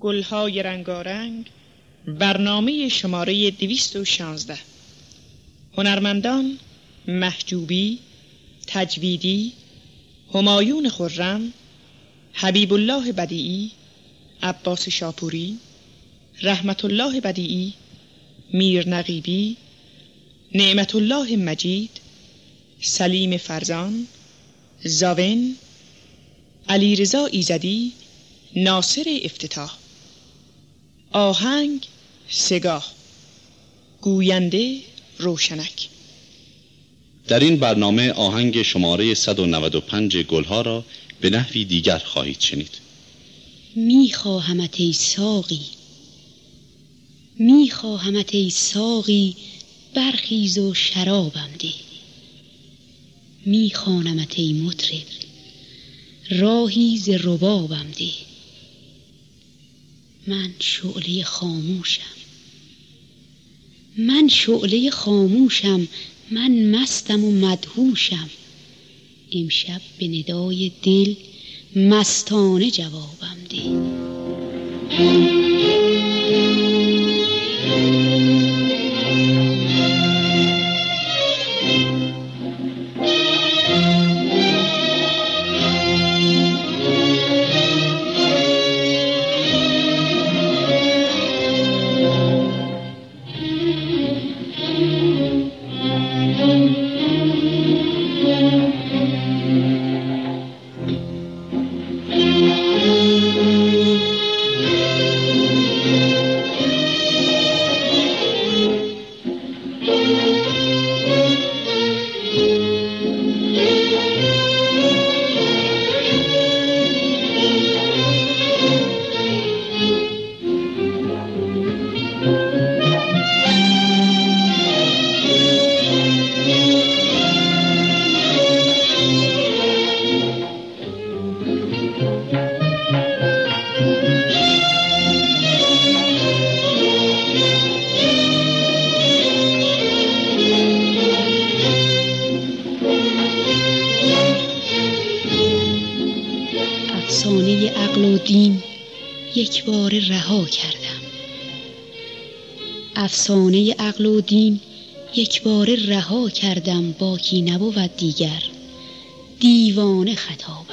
گلهای رنگارنگ برنامه شماره 216 هنرمندان محجوبی تجویدی همایون خرم حبیب الله بدیعی عباس شاپوری رحمت الله بدیعی میر نقیبی نعمت الله مجید سلیم فرزان زاون علیرضا ایزدی ناصر افتتاح. آهنگ سگاه. گوینده روشنک. در این برنامه آهنگ شماره 195 گلها را به نحوی دیگر خواهید شنید. میخواهمت ای ساقی. میخواهمت ای ساقی برخیز و شرابم ده. میخوانمت ای مطرب راهی ز ربابم ده. من شعله خاموشم. من شعله خاموشم. من مستم و مدهوشم. امشب به ندای دل مستانه جوابم ده افسانه عقل و دین یک بار رها کردم باکی نبود دیگر. دیوانه خطابم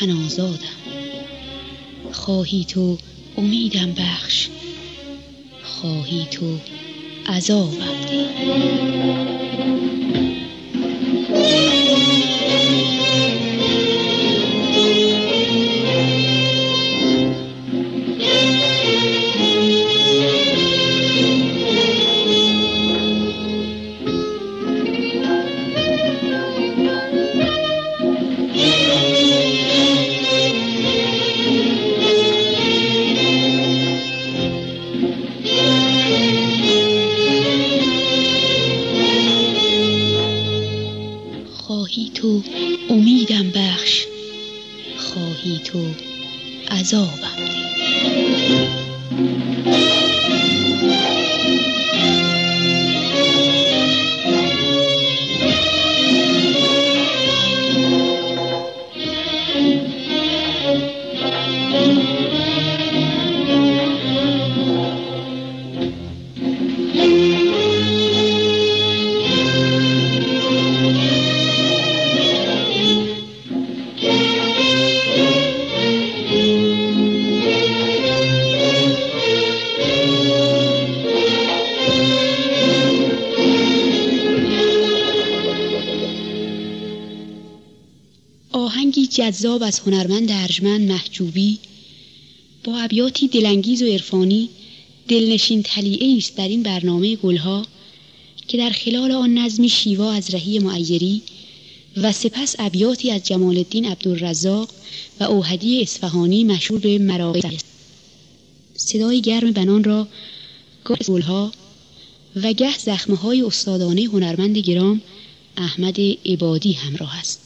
تن آزادم خواهی تو امیدم بخش. خواهی تو عذابم. ده جذاب از هنرمند ارجمند محجوبی با ابیاتی دلانگیز و عرفانی دلنشین تلیعه است در این برنامه گلها که در خلال آن نظمی شیوا از رهی معیری و سپس ابیاتی از جمال الدین عبدالرزاق و اوهدی اصفهانی مشهور به مراقب است. صدای گرم بنان را گاه گلها و گه زخمه های استادانه هنرمند گرام احمد عبادی همراه است.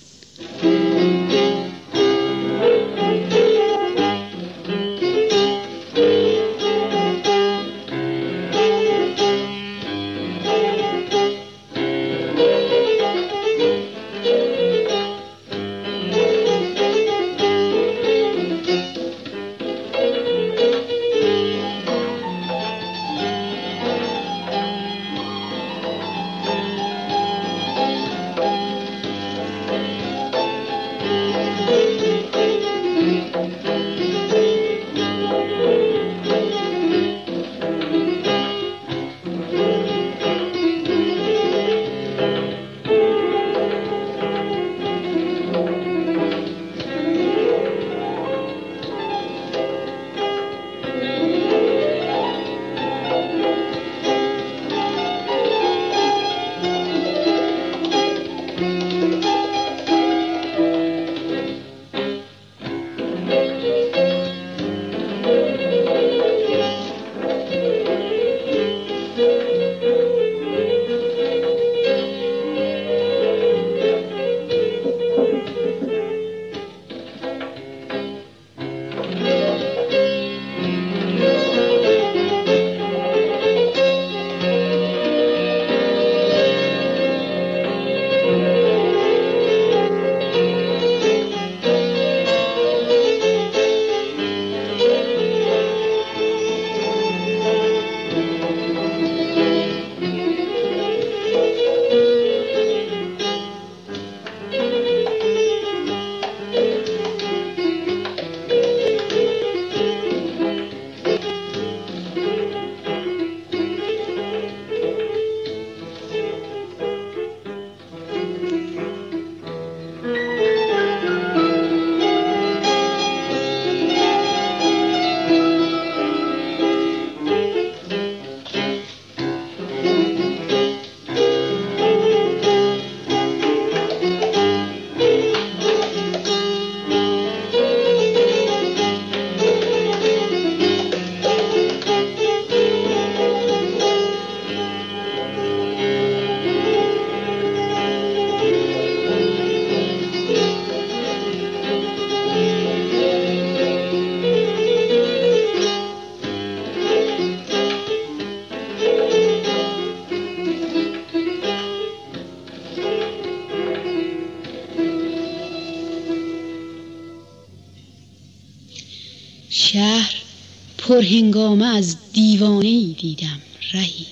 پرهنگامه از دیوانه ای دیدم رهی.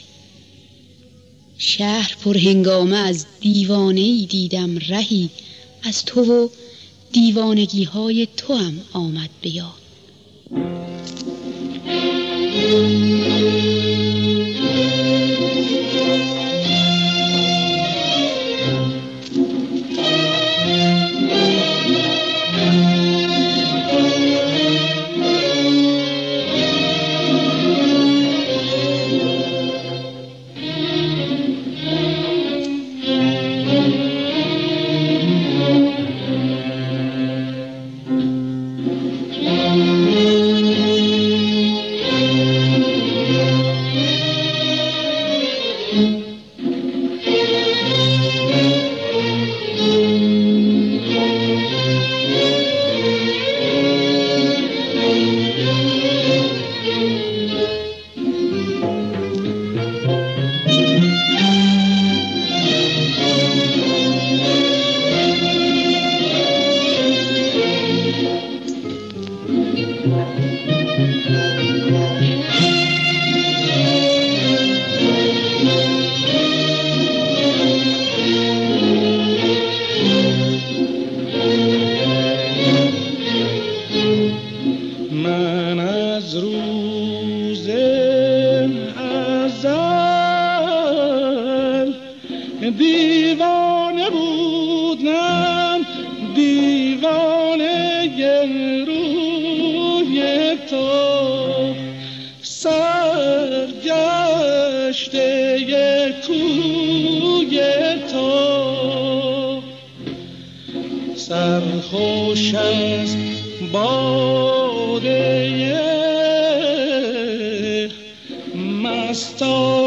شهر پرهنگامه از دیوانه ای دیدم رهی. از تو و دیوانگی های تو هم آمد به دیوانه بودم دیوانه روی تو. سرگشته کوی تو. سرخوش از باده مستان.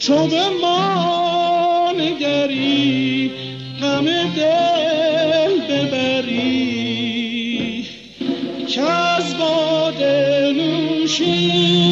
چو به ما نگری غم دل ببری. که از باد نوشی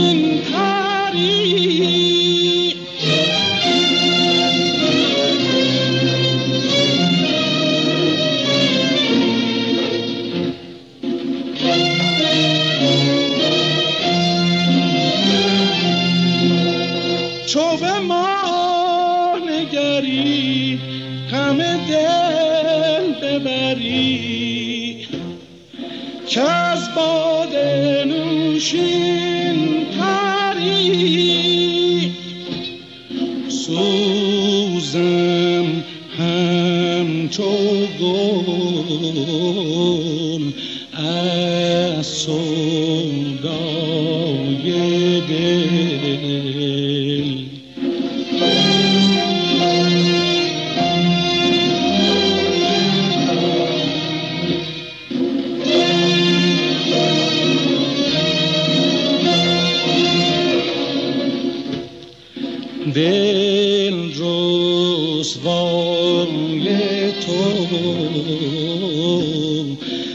روی تو.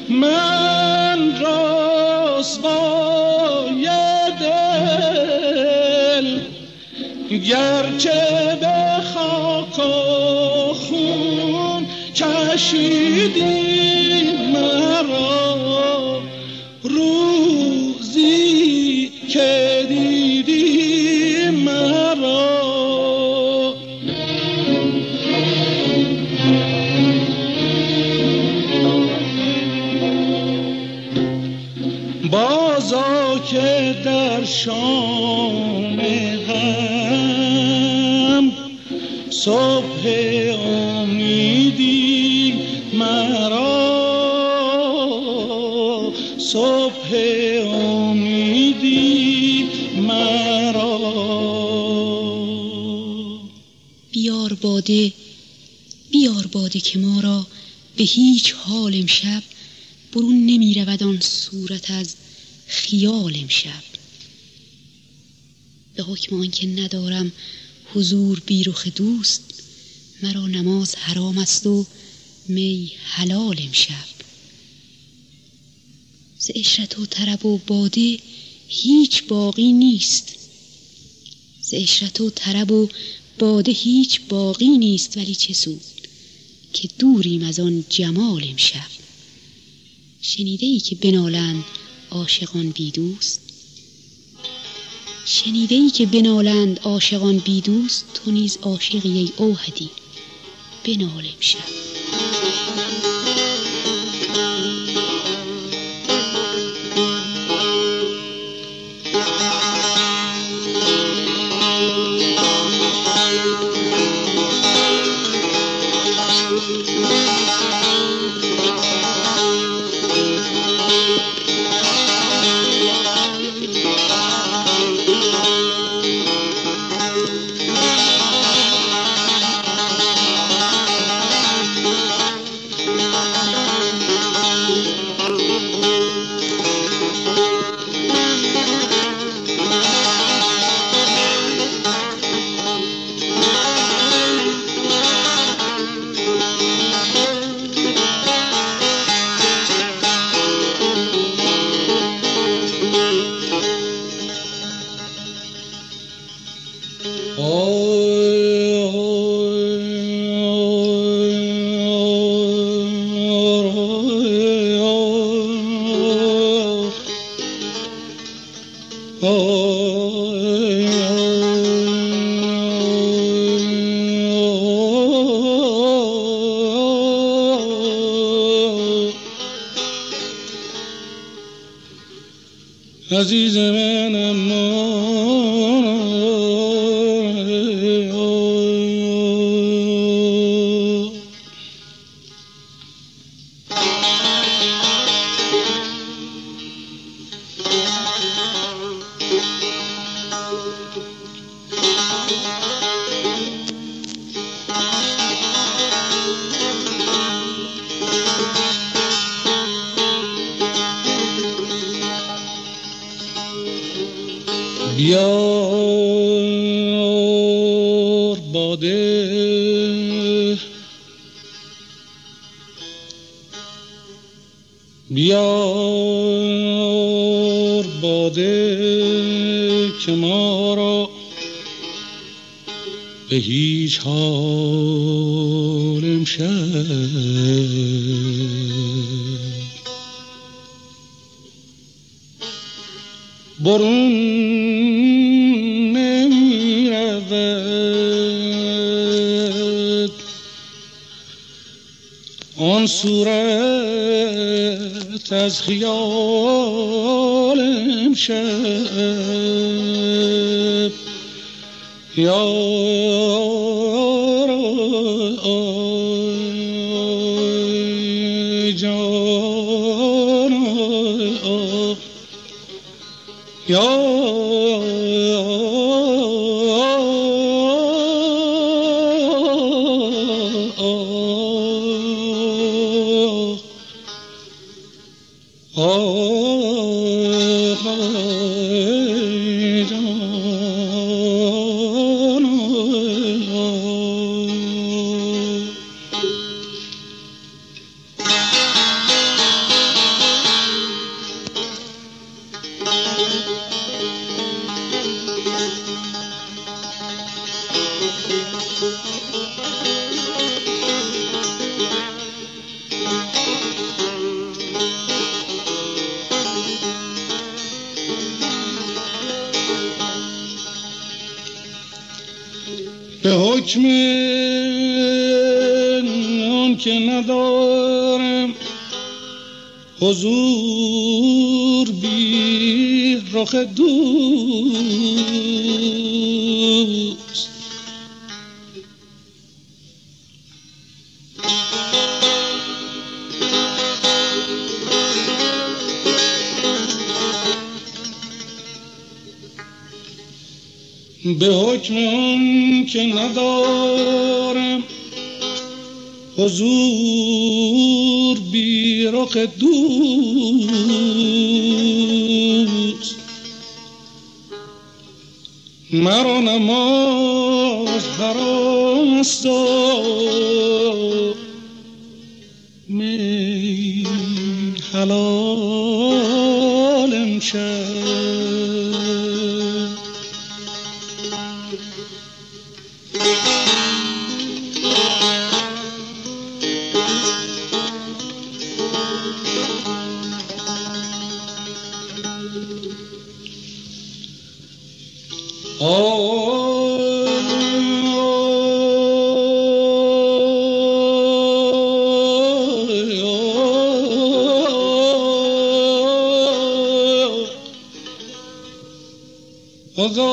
من رسوای دل گرچه به خاک و خون چشیدی. باده بیار باده که ما را به هیچ حال امشب برون نمی رود آن صورت از خیال امشب. به حکم آنکه ندارم حضور بیرخ دوست مرا نماز حرام است و می حلال امشب. ز اشرت و طرب و باده هیچ باقی نیست. ز اشرت و طرب و باده هیچ باقی نیست ولی چه سود که دوریم از آن جمال امشب. شنیده ای که بنالند عاشقان بی دوست؟ شنیده ای که بنالند عاشقان بی دوست تو نیز عاشقی ای اوهدی. بنال امشب. عزیز برون نمی رود آن صورت از خیال امشب. یا حضور بی رخ دوست. به حکم که ندارم حضور بی رخ دوست. مرا نماز حرام است می حلال امشب.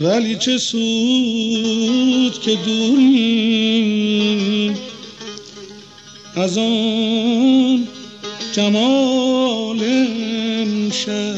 ولی چه سود که دوری از آن جمال امشب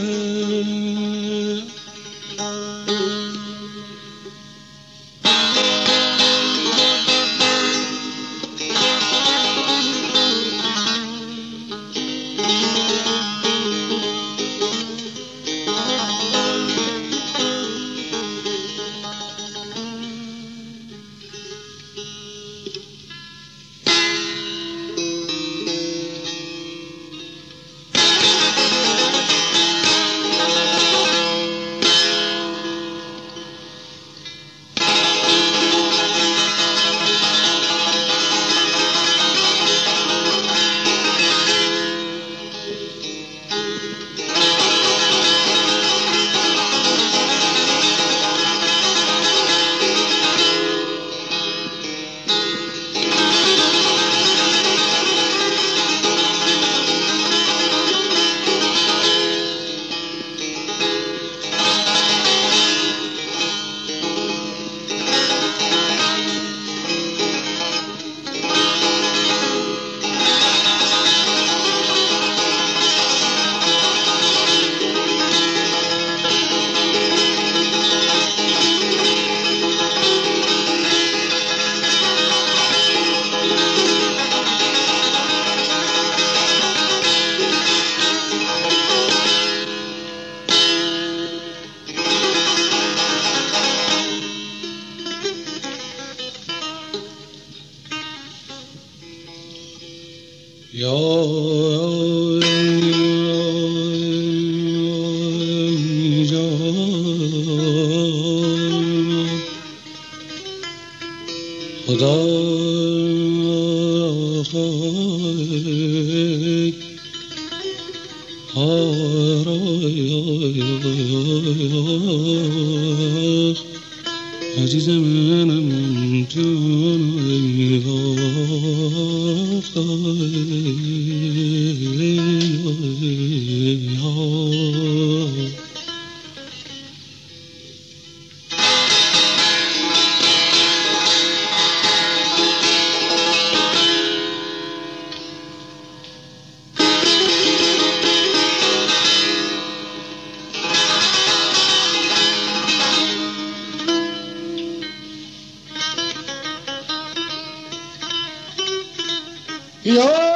یا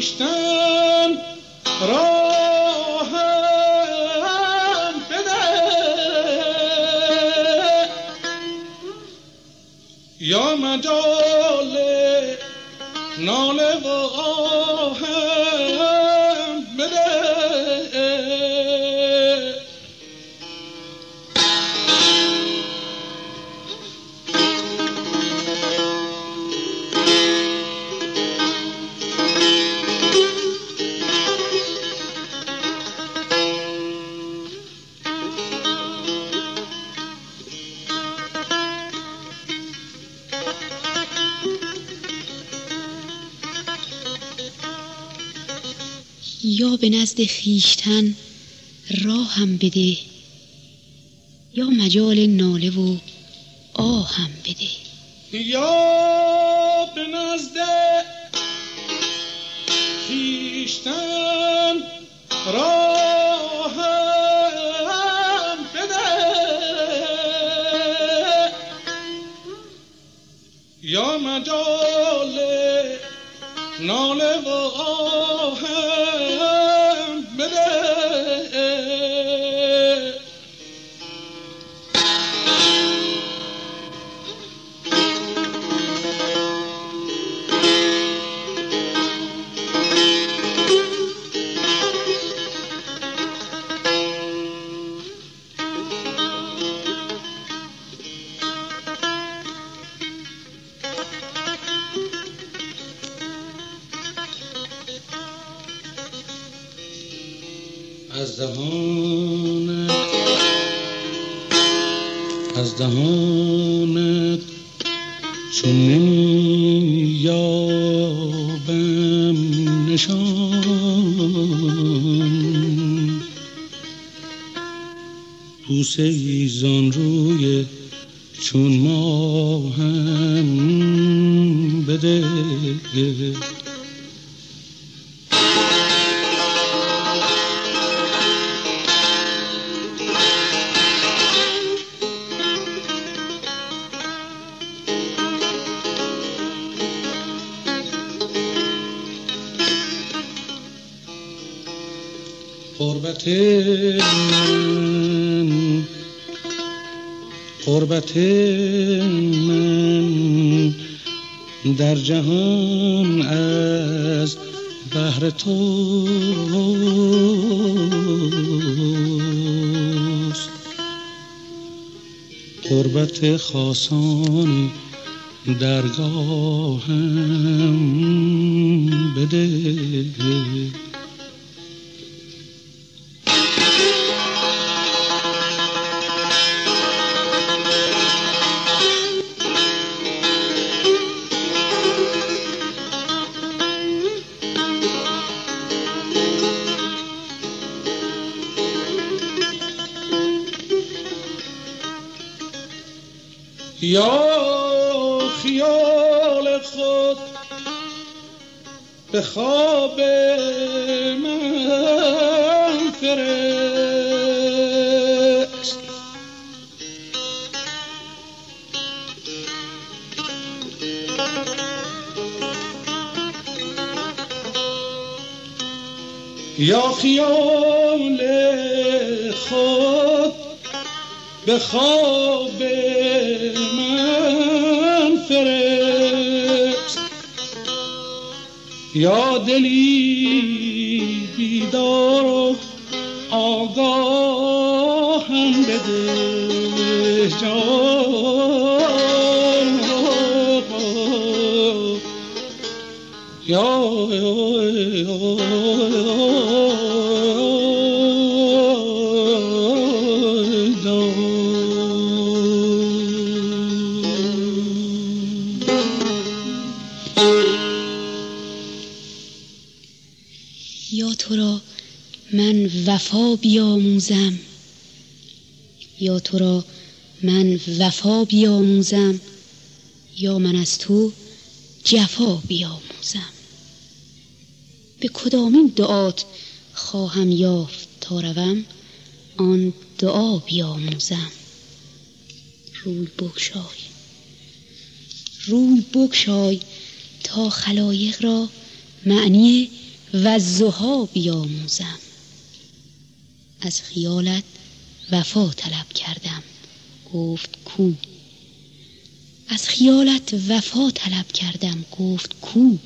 خیشتن راهم بده. یا مجال به نزد خیشتن راهم بده یا مجال ناله و آهم بده. یا بوسه قربت من در جهان از بهر توست قربت خاصانی درگاهم بده. یا خیال خود به خواب من فرست یا خیال خود به خواب فرست یا دلی بیدار و آگاهم بده. جان یا وفا بیاموزم. یا تو را من وفا بیاموزم یا من از تو جفا بیاموزم. به کدامین دعات خواهم یافت تا روم آن دعا بیاموزم. روی بگشای. روی بگشای تا خلایق را معنی و زها بیاموزم. از خیالت وفا طلب کردم. گفت کو. از خیالت وفا طلب کردم. گفت کو.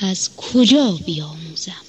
از کجا بیاموزم؟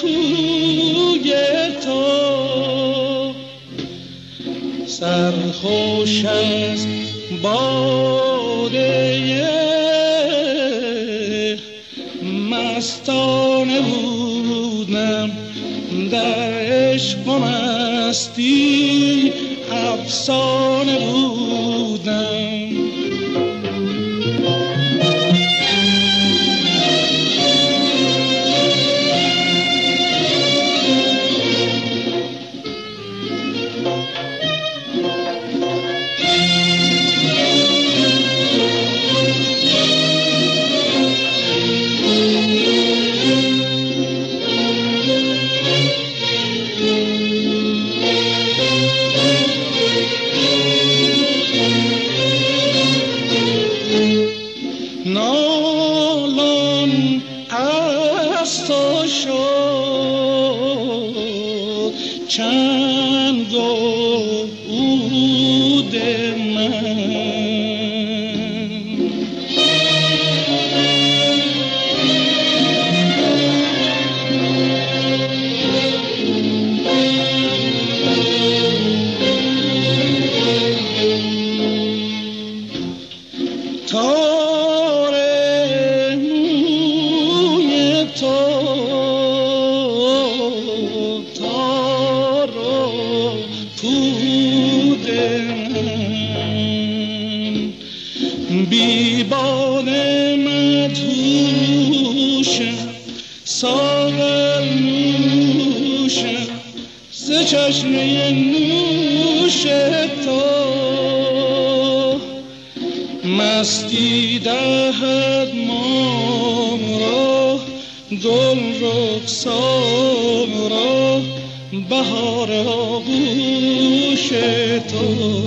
کوی تو. سرخوش از باده مستانه بودم. در عشق و مستی افسانه بودم تار موی تو. تار و پود من بی باد مدهوشم ساغر نوشم ز چشمه نوش دهد ما را گل رخسارا بهار آغوش تو.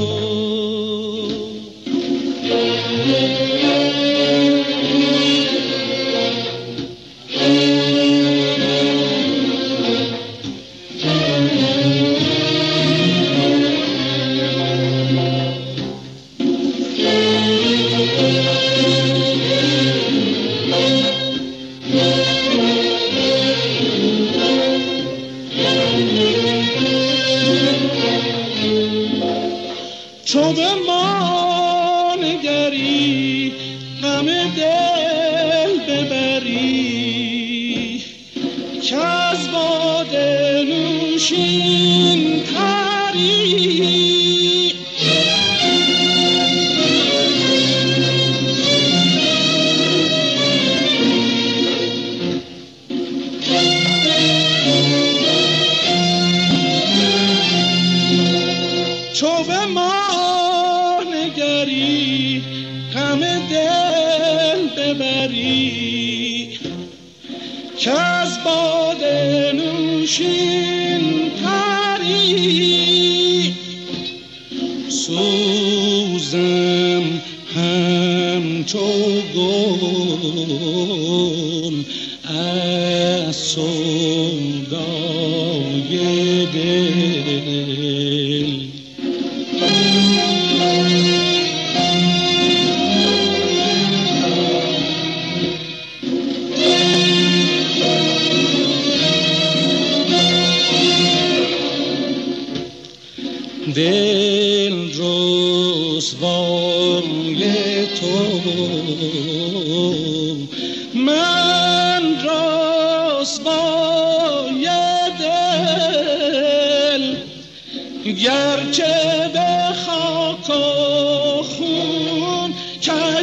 گرچه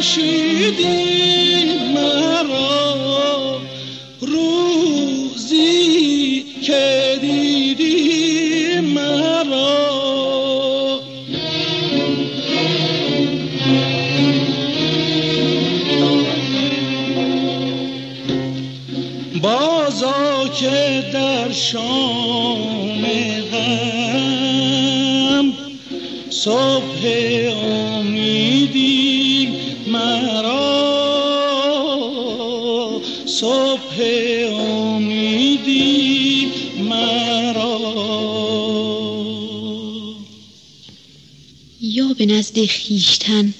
کشیدی مرا روزی که دیدی مرا. بازا که در شام صبح به نزد خیشتن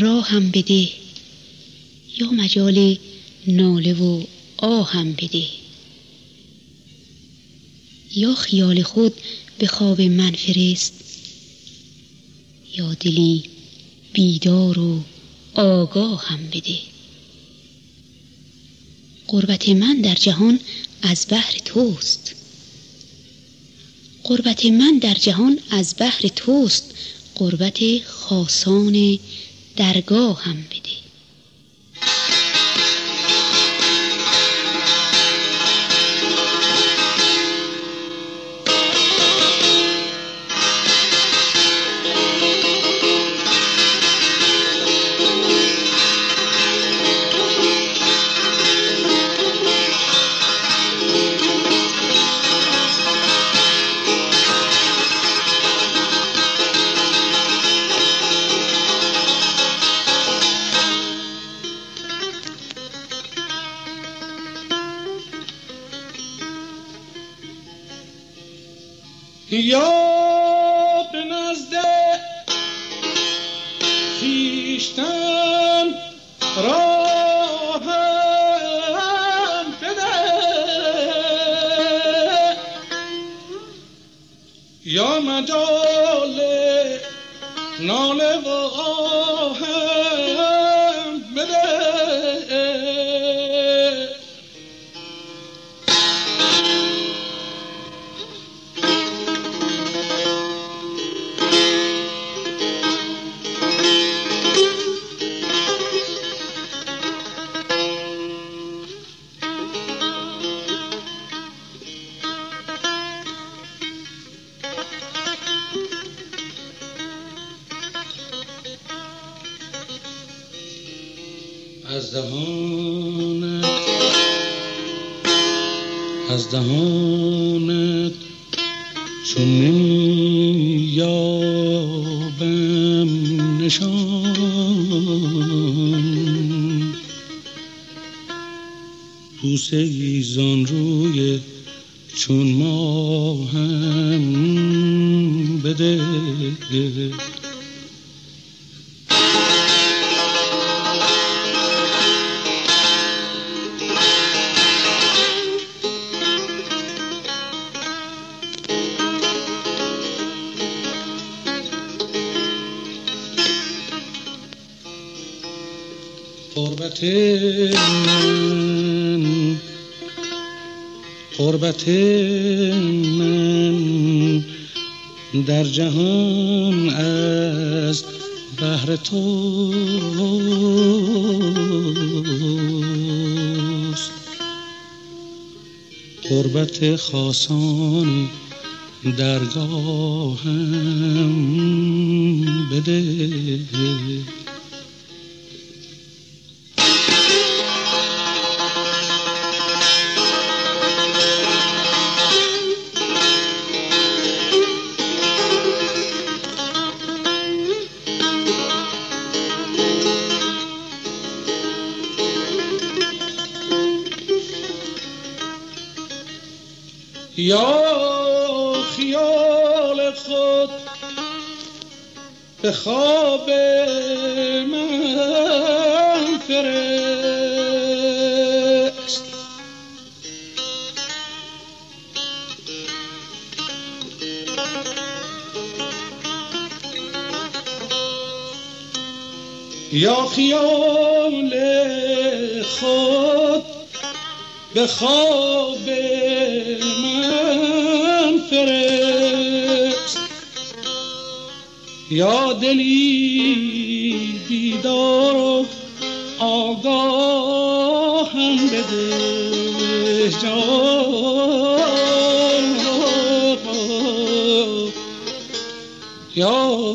راهم بده یا مجال ناله و آهم بده. یا خیال خود به خواب من فرست یا دلی بیدار و آگاه هم بده. قربت من در جهان از بحر توست. قربت من در جهان از بحر توست. قربت خاصان درگاه دهانت از دهانت چون یابم نشان. بوسه ایزان روی چون ما هم بده. قربت خاصانی درگاهم. یا خیال خود به خواب من فرست یا خیال خود به خواب یا دلی بیدار و آگاهم بده. جان یا